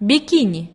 бикини.